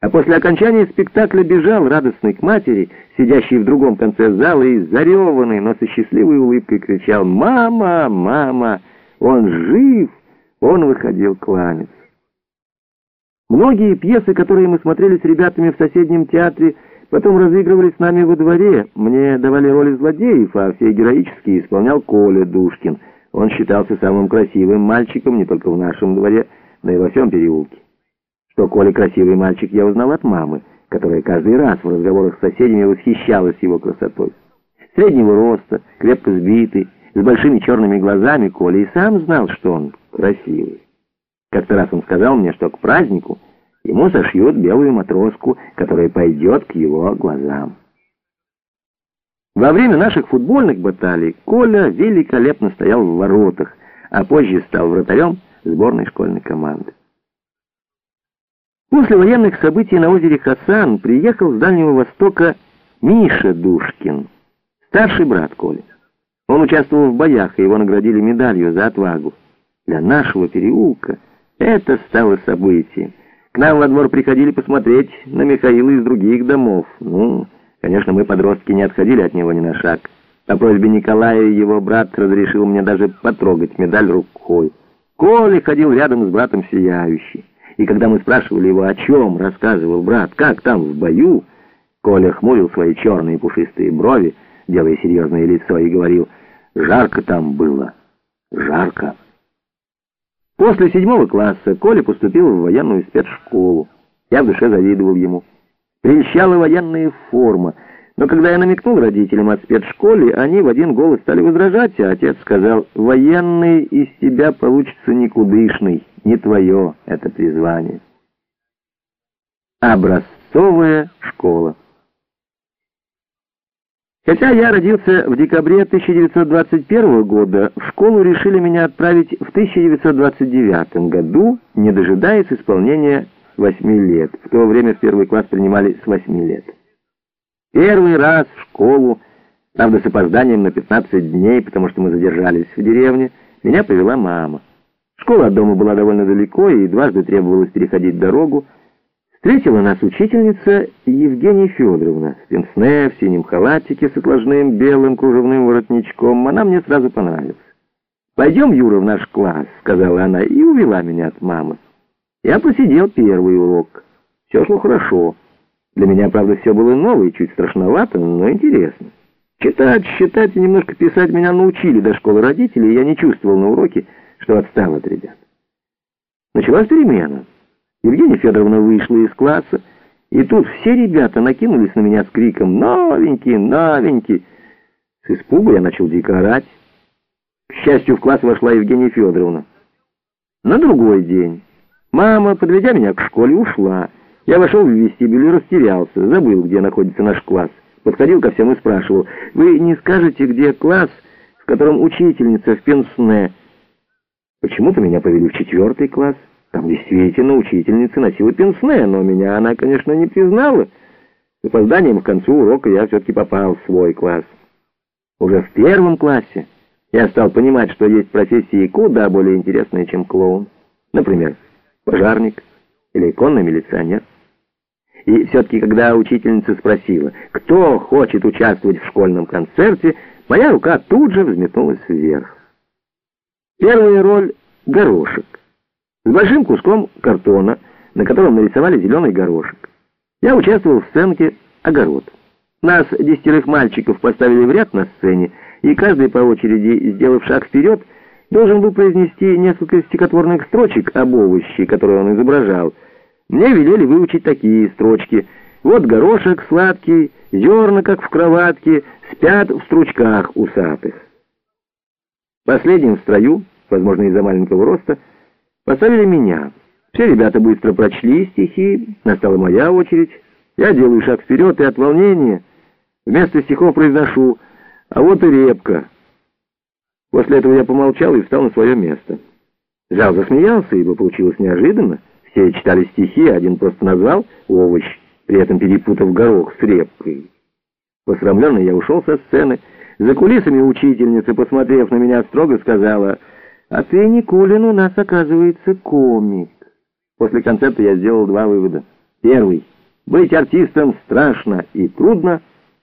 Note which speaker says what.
Speaker 1: А после окончания спектакля бежал радостный к матери, сидящей в другом конце зала и зареванный, но со счастливой улыбкой кричал «Мама! Мама! Он жив!» Он выходил кланяться. Многие пьесы, которые мы смотрели с ребятами в соседнем театре, потом разыгрывались с нами во дворе. Мне давали роли злодеев, а все героические исполнял Коля Душкин. Он считался самым красивым мальчиком не только в нашем дворе, но и во всем переулке. Что Коля красивый мальчик, я узнал от мамы, которая каждый раз в разговорах с соседями восхищалась его красотой. Среднего роста, крепко сбитый, с большими черными глазами Коля и сам знал, что он красивый. Как-то раз он сказал мне, что к празднику ему сошьют белую матроску, которая пойдет к его глазам. Во время наших футбольных баталий Коля великолепно стоял в воротах, а позже стал вратарем сборной школьной команды. После военных событий на озере Хасан приехал с Дальнего Востока Миша Душкин, старший брат Коли. Он участвовал в боях, и его наградили медалью за отвагу. Для нашего переулка это стало событием. К нам во двор приходили посмотреть на Михаила из других домов. Ну, конечно, мы, подростки, не отходили от него ни на шаг. По просьбе Николая его брат разрешил мне даже потрогать медаль рукой. Коля ходил рядом с братом сияющий. И когда мы спрашивали его, о чем рассказывал брат, как там в бою, Коля хмурил свои черные пушистые брови, делая серьезное лицо, и говорил, «Жарко там было, жарко». После седьмого класса Коля поступил в военную спецшколу. Я в душе завидовал ему. Прельщала военная форма, но когда я намекнул родителям о спецшколе, они в один голос стали возражать, а отец сказал, «Военный из тебя получится никудышный, не твое это призвание». Образцовая школа. Хотя я родился в декабре 1921 года, в школу решили меня отправить в 1929 году, не дожидаясь исполнения 8 лет. В то время в первый класс принимали с 8 лет. Первый раз в школу, правда с опозданием на 15 дней, потому что мы задержались в деревне, меня повела мама. Школа от дома была довольно далеко, и дважды требовалось переходить дорогу. Встретила нас учительница Евгения Федоровна в пенсне, в синем халатике с отложным белым кружевным воротничком. Она мне сразу понравилась. «Пойдем, Юра, в наш класс», — сказала она, и увела меня от мамы. Я посидел первый урок. Все шло хорошо. Для меня, правда, все было новое и чуть страшновато, но интересно. Читать, считать и немножко писать меня научили до школы родителей, и я не чувствовал на уроке, что отстал от ребят. Началась перемена. Евгения Федоровна вышла из класса, и тут все ребята накинулись на меня с криком «Новенький, новенький!». С испугу я начал дико орать. К счастью, в класс вошла Евгения Федоровна. На другой день мама, подведя меня к школе, ушла. Я вошел в вестибюль и растерялся, забыл, где находится наш класс. Подходил ко всем и спрашивал, «Вы не скажете, где класс, в котором учительница в пенсне?» Почему-то меня повели в четвертый класс. Там действительно учительница носила пенсне, но меня она, конечно, не признала. С опозданием к концу урока я все-таки попал в свой класс. Уже в первом классе я стал понимать, что есть профессии куда более интересные, чем клоун. Например, пожарник или конный милиционер. И все-таки, когда учительница спросила, кто хочет участвовать в школьном концерте, моя рука тут же взметнулась вверх. Первая роль — горошек. С большим куском картона, на котором нарисовали зеленый горошек. Я участвовал в сценке «Огород». Нас, десятерых мальчиков, поставили в ряд на сцене, и каждый по очереди, сделав шаг вперед, должен был произнести несколько стихотворных строчек об овощи, которые он изображал — мне велели выучить такие строчки. Вот горошек сладкий, зерна, как в кроватке, спят в стручках усатых. Последним в строю, возможно, из-за маленького роста, поставили меня. Все ребята быстро прочли стихи, настала моя очередь. Я делаю шаг вперед и от волнения вместо стихов произношу «А вот и репка». После этого я помолчал и встал на свое место. Зал засмеялся, ибо получилось неожиданно. Все читали стихи, один просто назвал овощ, при этом перепутав горох с репкой. Посрамленный я ушел со сцены. За кулисами учительница, посмотрев на меня строго, сказала, «А ты, Никулин, у нас, оказывается, комик». После концерта я сделал два вывода. Первый. Быть артистом страшно и трудно.